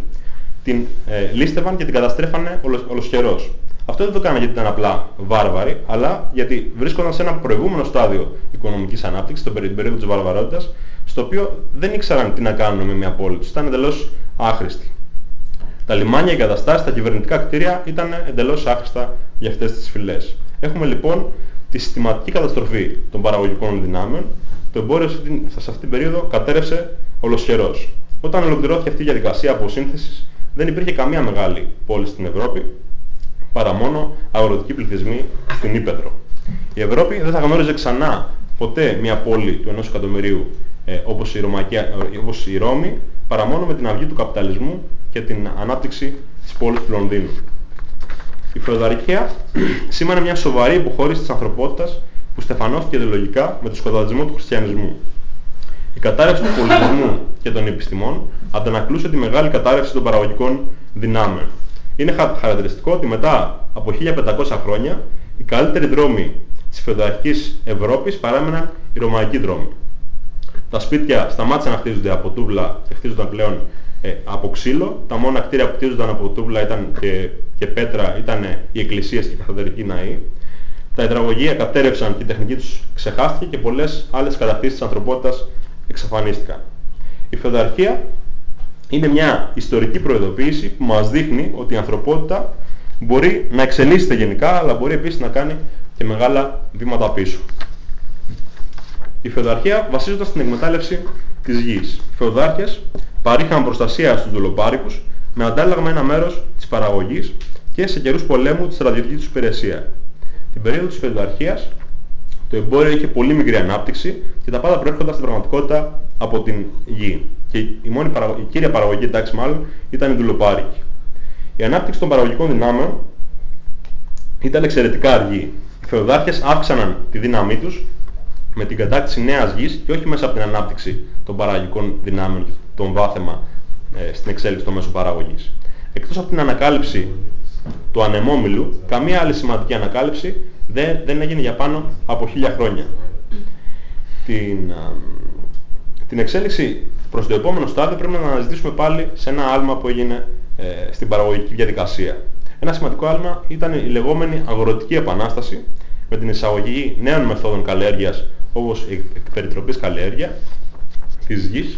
[SPEAKER 1] την ε, λίστευαν και την καταστρέφανε ολοσχερός. Αυτό δεν το κάνανε γιατί ήταν απλά βάρβαροι, αλλά γιατί βρίσκονταν σε ένα προηγούμενο στάδιο οικονομικής ανάπτυξης, τον περίοδο της βαρβαρότητας, στο οποίο δεν ήξεραν τι να κάνουν με μια πόλη τους. Ήταν εντελώς άχρηστοι. Τα λιμάνια, οι καταστάσεις, τα κυβερνητικά κτίρια ήταν εντελώς άχρηστα για αυτές τις φυλές. Έχουμε λοιπόν τη συστηματική καταστροφή των παραγωγικών δυνάμεων. Το εμπόριο σε αυτήν την περίοδο κατέρευσε ολοσχερός. Όταν ολοκληρώθηκε αυτή η διαδικασία αποσύνθεσης, δεν υπήρχε καμία μεγάλη πόλη στην Ευρώπη, παρά μόνο αγροτικοί πληθυσμοί στην Ήπεδρο. Η Ευρώπη δεν θα γνώριζε ξανά ποτέ μια πόλη του ενός εκατομμυρίου ε, όπως, η Ρωμαϊκή, ε, όπως η Ρώμη, παρά μόνο με την αυγή του καπιταλισμού και την ανάπτυξη της πόλης του Λονδίνου. Η φεουδαρχία σήμανε μια σοβαρή υποχώρηση της ανθρωπότητας που στεφανώθηκε ιδεολογικά με το σκοταδισμό του χριστιανισμού. Η κατάρρευση του πολιτισμού και των επιστημών αντανακλούσε τη μεγάλη κατάρρευση των παραγωγικών δυνάμεων. Είναι χαρακτηριστικό ότι μετά από 1500 χρόνια οι καλύτεροι δρόμοι της φεουδαρχικής Ευρώπης παράμεναν οι ρωμαϊκοί δρόμοι. Τα σπίτια σταμάτησαν να χτίζονται από τούβλα και χτίζονταν πλέον ε, από ξύλο. Τα μόνα κτίρια που χτίζονταν από τούβλα ήταν και, και πέτρα ήταν οι εκκλησίες και οι καθεδρικοί ναοί. Τα υδραγωγεία κατέρευσαν και η τεχνική τους ξεχάστηκε και πολλές άλλες κατακτήσεις της ανθρωπότητας εξαφανίστηκαν. Η φεουδαρχία είναι μια ιστορική προειδοποίηση που μας δείχνει ότι η ανθρωπότητα μπορεί να εξελίσσεται γενικά, αλλά μπορεί επίσης να κάνει και μεγάλα βήματα πίσω. Η φεουδαρχία βασίζονταν στην εκμετάλλευση της γης. Οι φεουδάρχες παρήχαν προστασία στους δουλοπάρικους με αντάλλαγμα ένα μέρος της παραγωγής και σε καιρούς πολέμου της στρατιωτικής τους υπηρεσία. Την περίοδο της φεουδαρχίας το εμπόριο είχε πολύ μικρή ανάπτυξη και τα πάντα προέρχονταν στην πραγματικότητα από την γη. Και η, μόνη παραγω... η κύρια παραγωγή τάξη μάλλον ήταν η δουλοπάρικη. Η ανάπτυξη των παραγωγικών δυνάμεων ήταν εξαιρετικά αργή. Οι φεουδάρχες αύξαναν τη δύναμή τους με την κατάκτηση νέας γης και όχι μέσα από την ανάπτυξη των παραγωγικών δυνάμεων και των βάθεμα ε, στην εξέλιξη των μέσων παραγωγής. Εκτός από την ανακάλυψη του ανεμόμυλου, καμία άλλη σημαντική ανακάλυψη δεν, δεν έγινε για πάνω από χίλια χρόνια. Την, την εξέλιξη προς το επόμενο στάδιο πρέπει να αναζητήσουμε πάλι σε ένα άλμα που έγινε ε, στην παραγωγική διαδικασία. Ένα σημαντικό άλμα ήταν η λεγόμενη αγροτική επανάσταση με την εισαγωγή νέων μεθόδων καλλιέργειας όπως η περιτροπής καλλιέργεια της γης.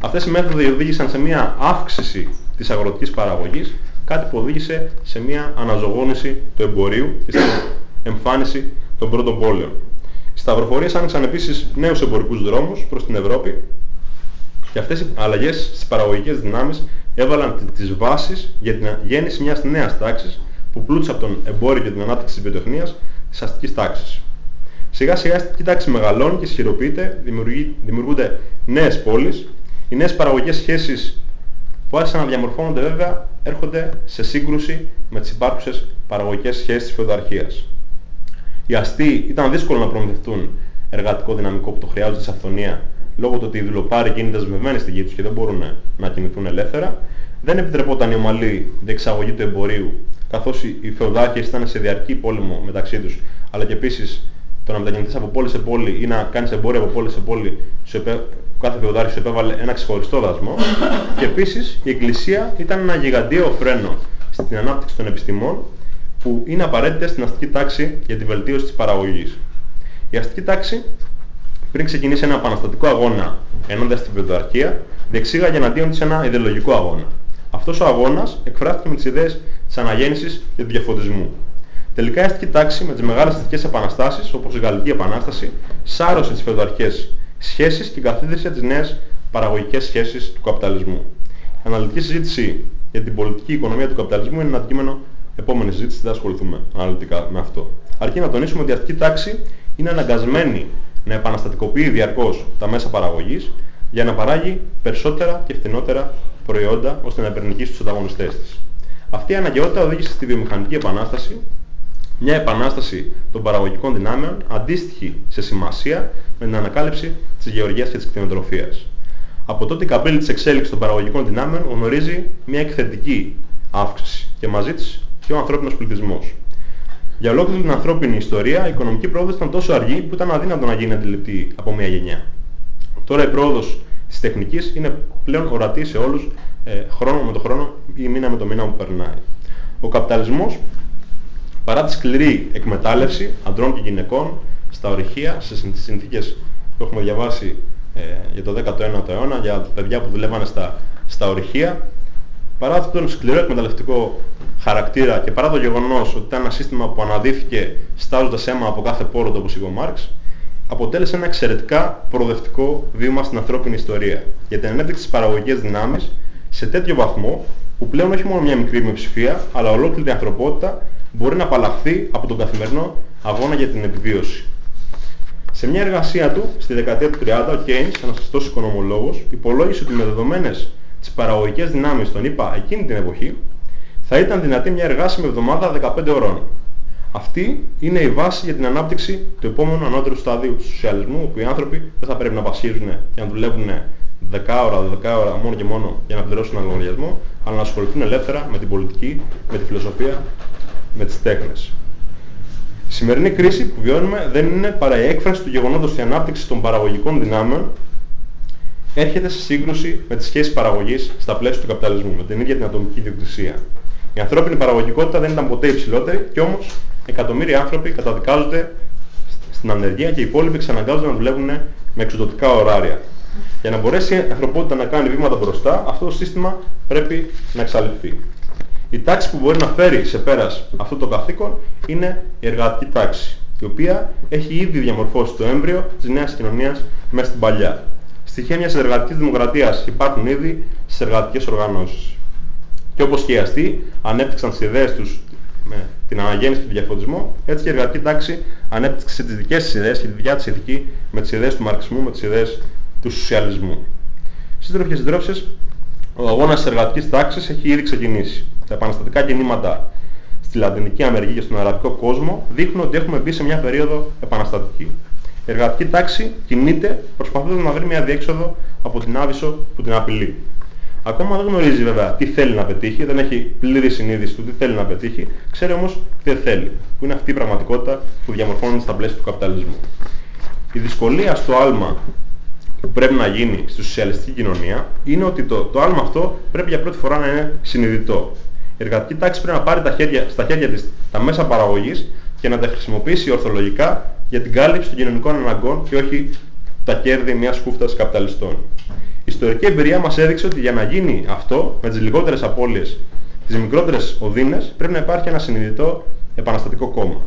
[SPEAKER 1] Αυτές οι μέθοδοι οδήγησαν σε μια αύξηση της αγροτικής παραγωγής, κάτι που οδήγησε σε μια αναζωγόνηση του εμπορίου και στην εμφάνιση των πρώτων πόλεων. Οι σταυροφορίες άνοιξαν επίσης νέους εμπορικούς δρόμους προς την Ευρώπη και αυτές οι αλλαγές στις παραγωγικές δυνάμεις έβαλαν τις βάσεις για την γέννηση μιας νέας τάξης που πλούτησε από τον εμπόριο και την ανάπτυξη της βιοτεχνίας της αστικής τάξης. Σιγά σιγά η αστική τάξη μεγαλώνει και ισχυροποιείται, δημιουργούνται νέες πόλεις. Οι νέες παραγωγικές σχέσεις που άρχισαν να διαμορφώνονται βέβαια έρχονται σε σύγκρουση με τις υπάρχουσες παραγωγικές σχέσεις της φεουδαρχίας. Οι αστεί ήταν δύσκολο να προμηθευτούν εργατικό δυναμικό που το χρειάζονται σε αυθονία λόγω του ότι οι δουλοπάροι είναι δεσμευμένοι στη γη τους και δεν μπορούν να κινηθούν ελεύθερα. Δεν επιτρεπόταν η ομαλή διεξαγωγή του εμπορίου καθώς οι φεουδάρχες ήταν σε διαρκή πόλεμο μεταξύ τους αλλά και επίσης το να μετακινηθείς από πόλη σε πόλη ή να κάνεις εμπόρια από πόλη σε πόλη σου επέ... κάθε φεουδάρχης σου επέβαλε ένα ξεχωριστό δασμό και επίσης η Εκκλησία ήταν ένα γιγαντιαίο φρένο στην ανάπτυξη των επιστημών που είναι απαραίτητες στην αστική τάξη για τη βελτίωση της παραγωγής. Η αστική τάξη πριν ξεκινήσει ένα επαναστατικό αγώνα ενώντας την φεουδαρχία, διεξήγαγε εναντίον της ένα ιδεολογικό αγώνα. Αυτός ο αγώνας εκφράστηκε με τις ιδέες της αναγέννησης και του διαφωτισμού. Τελικά η αστική τάξη με τις μεγάλες αστικές επαναστάσεις, όπως η Γαλλική Επανάσταση, σάρωσε τις φεουδαρχικές σχέσεις και καθίδρυσε τις νέες παραγωγικές σχέσεις του καπιταλισμού. Η αναλυτική συζήτηση για την πολιτική οικονομία του καπιταλισμού είναι ένα αντικείμενο επόμενη συζήτηση, δεν ασχοληθούμε αναλυτικά με αυτό. Αρκεί να τονίσουμε ότι η αστική τάξη είναι αναγκασμένη να επαναστατικοποιεί διαρκώς τα μέσα παραγωγής για να παράγει περισσότερα και φθηνότερα προϊόντα ώστε να υπερνικήσει τους ανταγωνιστές της. Αυτή η αναγκαιότητα οδήγησε στη βιομηχανική επανάσταση, μια επανάσταση των παραγωγικών δυνάμεων αντίστοιχη σε σημασία με την ανακάλυψη της γεωργίας και της κτηνοτροφίας. Από τότε η καμπύλη της εξέλιξης των παραγωγικών δυνάμεων γνωρίζει μια εκθετική αύξηση και μαζί της και ο ανθρώπινος πληθυσμός. Για ολόκληρη την ανθρώπινη ιστορία η οικονομική πρόοδος ήταν τόσο αργή που ήταν αδύνατο να γίνει αντιληπτή από μια γενιά. Τώρα η πρόοδος της τεχνικής είναι πλέον ορατή σε όλους ε, χρόνο με το χρόνο ή μήνα με το μήνα που περνάει. Ο καπιταλισμός παρά τη σκληρή εκμετάλλευση αντρών και γυναικών στα ορυχεία, σε συνθήκες που έχουμε διαβάσει ε, για το 19ο αιώνα, για παιδιά που δουλεύανε στα, στα ορυχεία, παρά τον σκληρό εκμεταλλευτικό χαρακτήρα και παρά το γεγονός ότι ήταν ένα σύστημα που αναδύθηκε στάζοντας αίμα από κάθε πόρο του όπως είπε ο Μάρξ, αποτέλεσε ένα εξαιρετικά προοδευτικό βήμα στην ανθρώπινη ιστορία για την ανέπτυξη της παραγωγικής δυνάμεις σε τέτοιο βαθμό που πλέον όχι μόνο μια μικρή μειοψηφία, αλλά ολόκληρη η ανθρωπότητα μπορεί να απαλλαχθεί από τον καθημερινό αγώνα για την επιβίωση. Σε μια εργασία του, στη δεκαετία του 30, ο Keynes, ένας σωστός οικονομολόγος, υπολόγισε ότι με δεδομένες τις παραγωγικές δυνάμεις των ΗΠΑ εκείνη την εποχή, θα ήταν δυνατή μια εργάσιμη εβδομάδα 15 ώρων. Αυτή είναι η βάση για την ανάπτυξη του επόμενου ανώτερου σταδίου του σοσιαλισμού, όπου οι άνθρωποι δεν θα πρέπει να πασχίζουν και να δουλεύουν 10 ώρα, 12 ώρα μόνο και μόνο για να πληρώσουν ένα λογαριασμό, αλλά να ασχοληθούν ελεύθερα με την πολιτική, με τη φιλοσοφία, με τις τέχνες. Η σημερινή κρίση που βιώνουμε δεν είναι παρά η έκφραση του γεγονότος ότι η ανάπτυξη των παραγωγικών δυνάμεων έρχεται σε σύγκρουση με τις σχέσεις παραγωγής στα πλαίσια του καπιταλισμού, με την ίδια την ατομική ιδιοκτησία. Η ανθρώπινη παραγωγικότητα δεν ήταν ποτέ υψηλότερη και όμως εκατομμύρια άνθρωποι καταδικάζονται στην ανεργία και οι υπόλοιποι ξαναγκάζονται να δουλεύουν με εξοδοτικά ωράρια. Για να μπορέσει η ανθρωπότητα να κάνει βήματα μπροστά, αυτό το σύστημα πρέπει να εξαλειφθεί. Η τάξη που μπορεί να φέρει σε πέρας αυτό το καθήκον είναι η εργατική τάξη, η οποία έχει ήδη διαμορφώσει το έμβριο της νέας κοινωνίας μέσα στην παλιά. Στοιχεία μιας εργατικής δημοκρατίας υπάρχουν ήδη στις εργατικές οργανώσεις. Και όπως και οι αστεί ανέπτυξαν τις ιδέες τους με την αναγέννηση και τον διαφωτισμό, έτσι και η εργατική τάξη ανέπτυξε τις δικές της ιδέες και τη δικιά της ηθική με τις ιδέες του μαρξισμού, με τις ιδέες του σοσιαλισμού. Σύντροφοι και συντρόφισσες, ο αγώνας της εργατικής τάξης έχει ήδη ξεκινήσει. Τα επαναστατικά κινήματα στη Λατινική Αμερική και στον Αραβικό κόσμο δείχνουν ότι έχουμε μπει σε μια περίοδο επαναστατική. Η εργατική τάξη κινείται προσπαθώντας να βρει μια διέξοδο από την άβυσο που την απειλεί. Ακόμα δεν γνωρίζει βέβαια τι θέλει να πετύχει, δεν έχει πλήρη συνείδηση του τι θέλει να πετύχει, ξέρει όμως τι δεν θέλει, που είναι αυτή η πραγματικότητα που διαμορφώνεται στα πλαίσια του καπιταλισμού. Η δυσκολία στο άλμα που πρέπει να γίνει στη σοσιαλιστική κοινωνία είναι ότι το, το άλμα αυτό πρέπει για πρώτη φορά να είναι συνειδητό. Η εργατική τάξη πρέπει να πάρει τα χέρια, στα χέρια της τα μέσα παραγωγής και να τα χρησιμοποιήσει ορθολογικά για την κάλυψη των κοινωνικών αναγκών και όχι τα κέρδη μιας χούφτας καπιταλιστών. Η ιστορική εμπειρία μας έδειξε ότι για να γίνει αυτό, με τις λιγότερες απώλειες, τις μικρότερες οδύνες, πρέπει να υπάρχει ένα συνειδητό επαναστατικό κόμμα.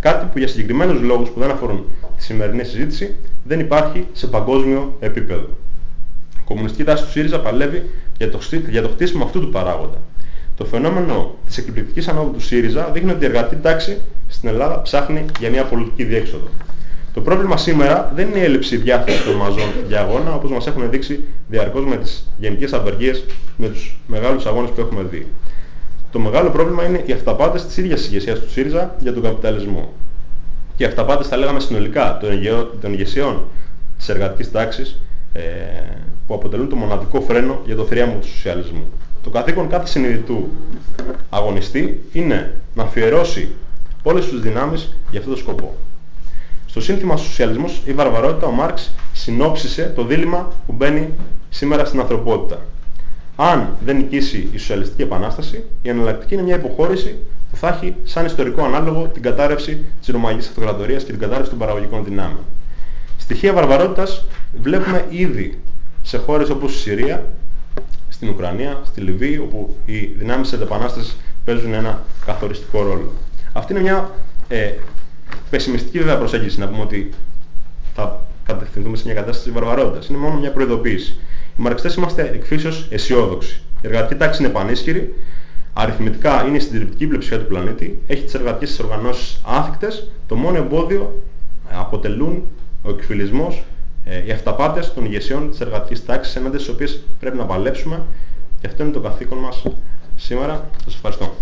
[SPEAKER 1] Κάτι που για συγκεκριμένους λόγους που δεν αφορούν τη σημερινή συζήτηση δεν υπάρχει σε παγκόσμιο επίπεδο. Η κομμουνιστική τάση του ΣΥΡΙΖΑ παλεύει για το, για το χτίσιμο αυτού του παράγοντα. Το φαινόμενο της εκπληκτικής ανόδου του ΣΥΡΙΖΑ δείχνει ότι η εργατική τάξη στην Ελλάδα ψάχνει για μια πολιτική διέξοδο. Το πρόβλημα σήμερα δεν είναι η έλλειψη διάθεσης των μαζών για αγώνα, όπως μας έχουν δείξει διαρκώς με τις γενικές απεργίες, με τους μεγάλους αγώνες που έχουμε δει. Το μεγάλο πρόβλημα είναι οι αυταπάτες της ίδιας ηγεσίας του ΣΥΡΙΖΑ για τον καπιταλισμό. Και οι αυταπάτες θα λέγαμε συνολικά των ηγεσιών της εργατικής τάξης ε, που αποτελούν το μοναδικό φρένο για το θρίαμβο του σοσιαλισμού. Το καθήκον κάθε συνειδητού αγωνιστή είναι να αφιερώσει όλες τις δυνάμεις για αυτό το σκοπό. Στο σύνθημα «Σοσιαλισμός ή βαρβαρότητα» ο Μάρξ συνόψισε το δίλημα που μπαίνει σήμερα στην ανθρωπότητα. Αν δεν νικήσει η σοσιαλιστική επανάσταση, η εναλλακτική είναι μια υποχώρηση που θα έχει σαν ιστορικό ανάλογο την κατάρρευση της Ρωμαϊκής Αυτοκρατορίας και την κατάρρευση των παραγωγικών δυνάμεων. Στοιχεία βαρβαρότητας βλέπουμε ήδη σε χώρες όπως η Συρία, στην Ουκρανία, στη Λιβύη, όπου οι δυνάμεις της επανάστασης παίζουν ένα καθοριστικό ρόλο. Αυτή είναι μια ε, πεσημιστική βέβαια προσέγγιση να πούμε ότι θα κατευθυνθούμε σε μια κατάσταση βαρβαρότητας. Είναι μόνο μια προειδοποίηση. Οι μαρξιστές είμαστε εκ φύσεως αισιόδοξοι. Η εργατική τάξη είναι πανίσχυρη, αριθμητικά είναι στην συντριπτική πλειοψηφία του πλανήτη, έχει τις εργατικές οργανώσεις άθικτες, το μόνο εμπόδιο ε, αποτελούν ο εκφυλισμός, ε, οι αυταπάτες των ηγεσιών της εργατικής τάξης ενάντια στις οποίες πρέπει να παλέψουμε και αυτό είναι το καθήκον μας σήμερα. Σας ευχαριστώ.